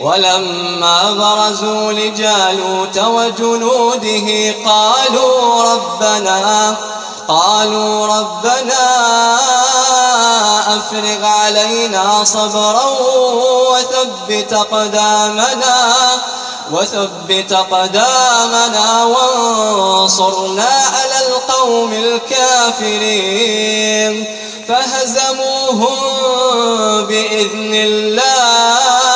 ولما برزوا لجالوت وجنوده قالوا ربنا قالوا ربنا أفرغ علينا صبرا وثبت قدامنا وثبت قدامنا وانصرنا على القوم الكافرين. فهزموهم بإذن الله.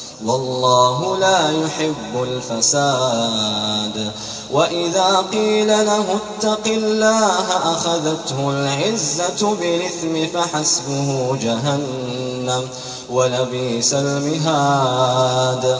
والله لا يحب الفساد. وإذا قيل له اتق الله أخذته العزة بالإثم فحسبه جهنم ولبيس المهاد.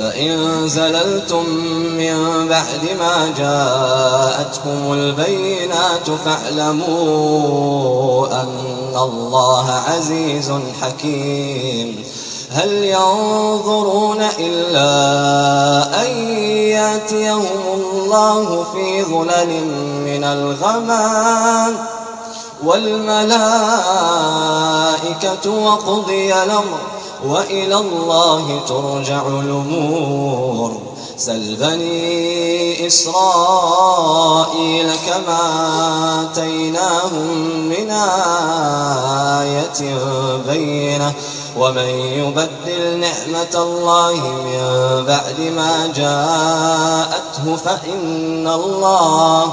فإن زللتم من بعد ما جاءتكم البينات فاعلموا أن الله عزيز حكيم هل ينظرون إلا أن ياتيهم الله في ظلل من الغمام والملائكة وقضي الأمر وإلى الله ترجع الأمور. سل بني إسرائيل كما آتيناهم من آية بينة. ومن يبدل نعمة الله من بعد ما جاءته فإن الله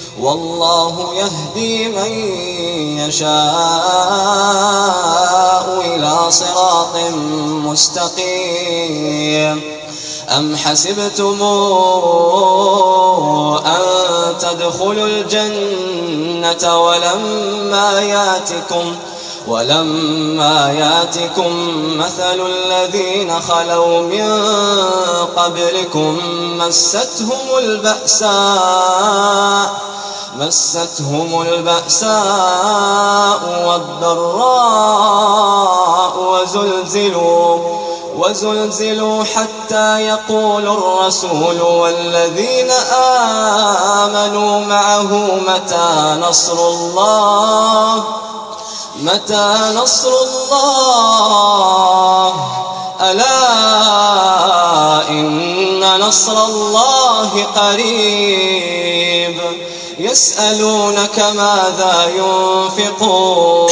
والله يهدي من يشاء إلى صراط مستقيم. أم حسبتم أن تدخلوا الجنة ولما ياتكم ولما ياتكم مثل الذين خلوا من قبلكم مستهم البأساء مستهم البأساء والضراء وزلزلوا وزلزلوا حتى يقول الرسول والذين آمنوا معه متى نصر الله؟ متى نصر الله؟ ألا إن نصر الله قريب. يسألونك ماذا ينفقون؟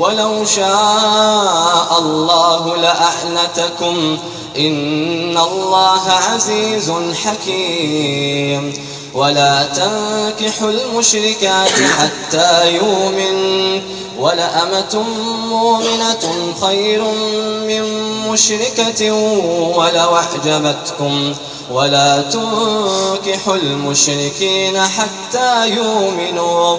ولو شاء الله لأعنتكم إن الله عزيز حكيم. ولا تنكحوا المشركات حتى يؤمن. ولأمة مؤمنة خير من مشركة ولو أعجبتكم. ولا تنكحوا المشركين حتى يؤمنوا.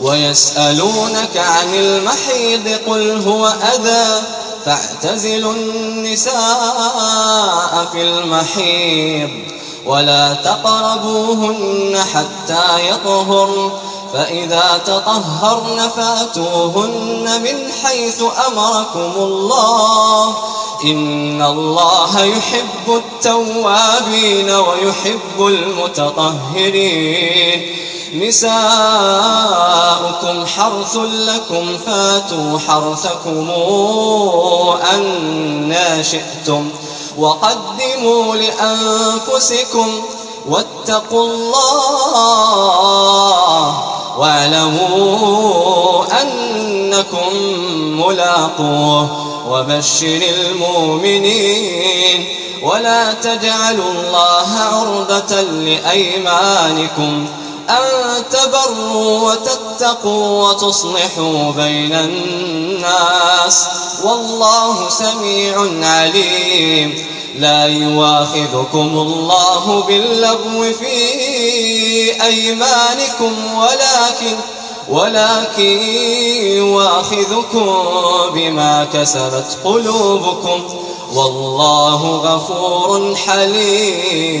ويسألونك عن المحيض قل هو أذى فاعتزلوا النساء في المحيض ولا تقربوهن حتى يطهرن فإذا تطهرن فأتوهن من حيث أمركم الله إن الله يحب التوابين ويحب المتطهرين نساؤكم حرث لكم فاتوا حرثكم أنا شئتم وقدموا لأنفسكم واتقوا الله واعلموا أنكم ملاقوه وبشر المؤمنين ولا تجعلوا الله عرضة لأيمانكم أن تبروا وتتقوا وتصلحوا بين الناس والله سميع عليم. لا يواخذكم الله باللغو في أيمانكم ولكن ولكن يواخذكم بما كسبت قلوبكم والله غفور حليم.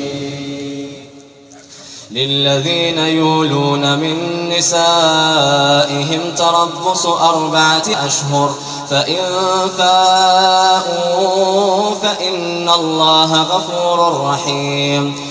للذين يولون من نسائهم تربص أربعة أشهر فإن فاءوا فإن الله غفور رحيم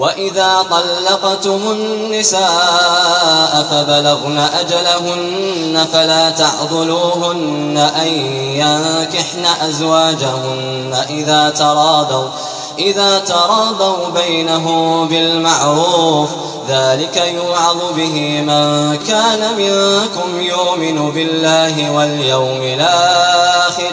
وإذا طلقتم النساء فبلغن أجلهن فلا تعضلوهن أن ينكحن أزواجهن إذا تراضوا إذا تراضوا بينه بالمعروف ذلك يوعظ به من كان منكم يؤمن بالله واليوم الآخر.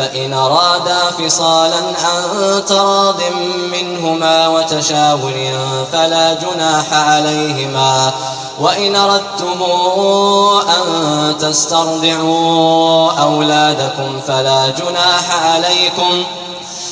فإن أرادا فصالا عن تراض منهما وتشاور فلا جناح عليهما. وإن أردتم أن تسترضعوا أولادكم فلا جناح عليكم.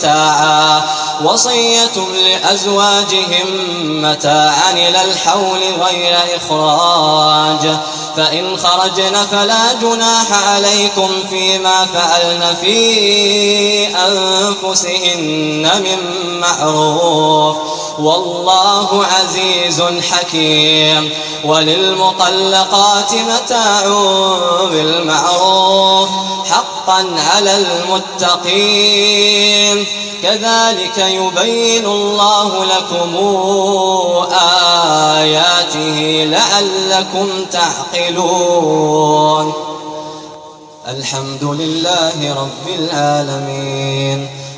متاعا وصية لأزواجهم متاعا إلى الحول غير إخراج. فإن خرجن فلا جناح عليكم فيما فعلن في أنفسهن من معروف. والله عزيز حكيم وللمطلقات متاع بالمعروف حقا على المتقين. كذلك يبين الله لكم آياته لعلكم تعقلون. الحمد لله رب العالمين.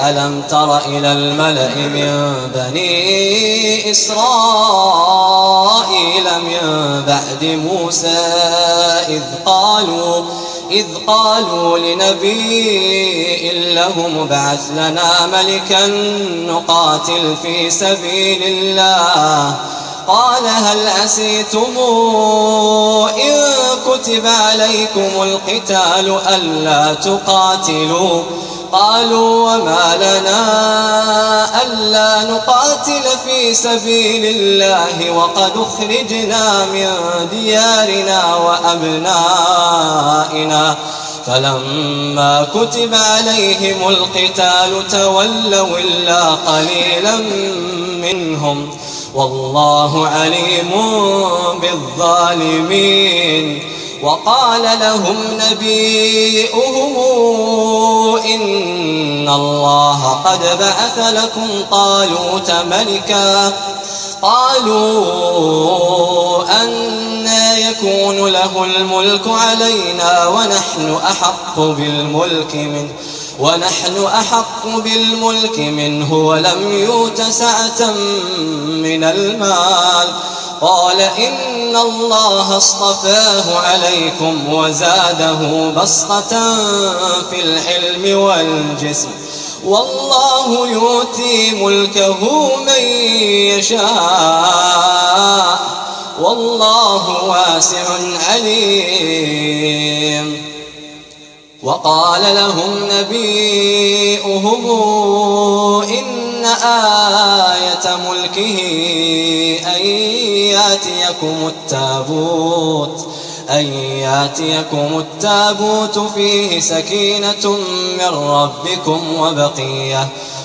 ألم تر إلى الملأ من بني إسرائيل من بعد موسى إذ قالوا إذ قالوا لنبي لهم ابعث لنا ملكا نقاتل في سبيل الله. قال هل عسيتم إن كتب عليكم القتال ألا تقاتلوا؟ قالوا وما لنا ألا نقاتل في سبيل الله وقد أخرجنا من ديارنا وأبنائنا. فلما كتب عليهم القتال تولوا إلا قليلا منهم. والله عليم بالظالمين. وقال لهم نبيئهم إن الله قد بعث لكم طالوت ملكا. قالوا أنا يكون له الملك علينا ونحن أحق بالملك منه. ونحن أحق بالملك منه ولم يوت سعة من المال. قال إن الله اصطفاه عليكم وزاده بسطة في العلم والجسم. والله يؤتي ملكه من يشاء. والله واسع عليم. وقال لهم نبيئهم إن آية ملكه أن يأتيكم التابوت أن يأتيكم التابوت فيه سكينة من ربكم وبقية.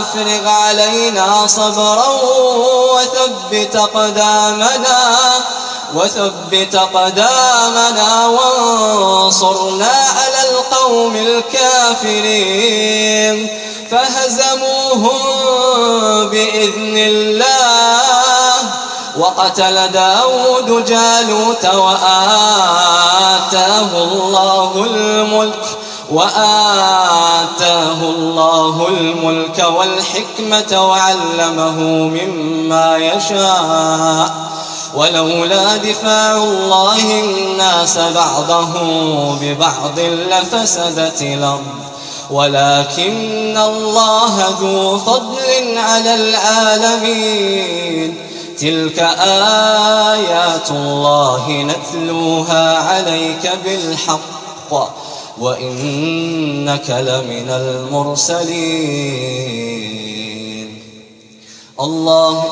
أفرغ علينا صبرا وثبت قدامنا وثبت قدامنا وانصرنا على القوم الكافرين. فهزموهم بإذن الله. وقتل داود جالوت وآتاه الله الملك. وآتاه الله الملك والحكمة وعلمه مما يشاء. ولولا دفاع الله الناس بعضهم ببعض لفسدت الأرض. ولكن الله ذو فضل على العالمين. تلك آيات الله نتلوها عليك بالحق. وإنك لمن المرسلين. الله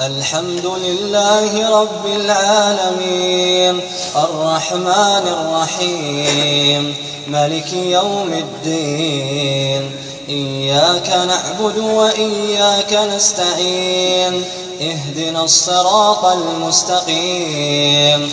الحمد لله رب العالمين الرحمن الرحيم ملك يوم الدين إياك نعبد وإياك نستعين اهدنا الصراط المستقيم.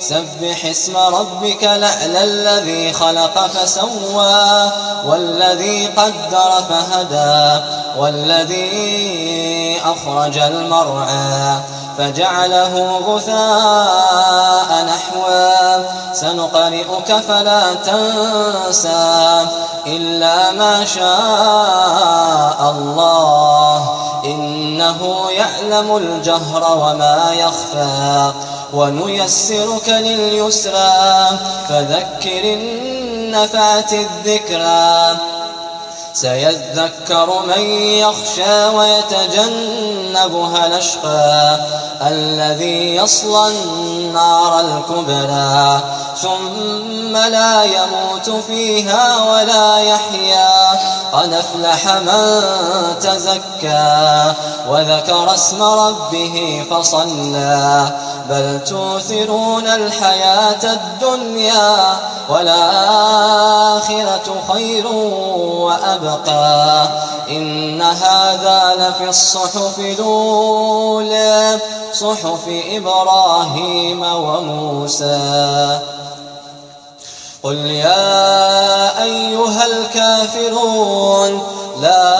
سبح اسم ربك لعلى الذي خلق فسوى والذي قدر فهدى والذي أخرج المرعى فجعله غثاء نحوا سنقرئك فلا تنسى إلا ما شاء الله. إنه يعلم الجهر وما يخفى ونيسرك لليسرى فذكر النفعة الذكرى سيذكر من يخشى ويتجنبها الأشقى الذي يصلى النار الكبرى ثم لا يموت فيها ولا يحيا قد أفلح من تزكى وذكر اسم ربه فصلى بل توثرون الحياة الدنيا والآخرة خير وأبقى إن هذا لفي الصحف الأولى صحف إبراهيم وموسى. قل يا أيها الكافرون لا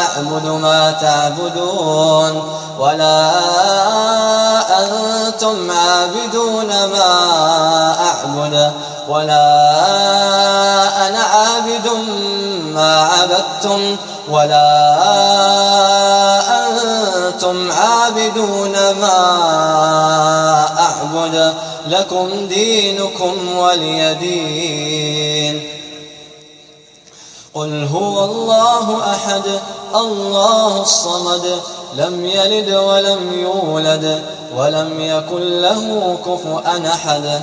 أعبد ما تعبدون ولا أنتم عابدون ما أعبد ولا ما عبدتم ولا أنتم عابدون ما أعبد لكم دينكم ولي دين. قل هو الله أحد الله الصمد لم يلد ولم يولد ولم يكن له كفؤا أحد.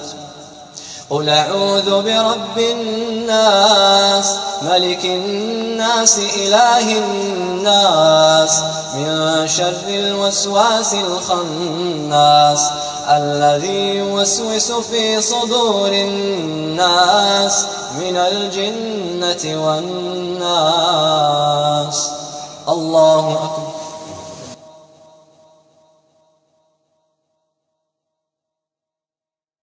قل أعوذ برب الناس ملك الناس إله الناس من شر الوسواس الخناس الذي يوسوس في صدور الناس من الجنة والناس. الله أكبر.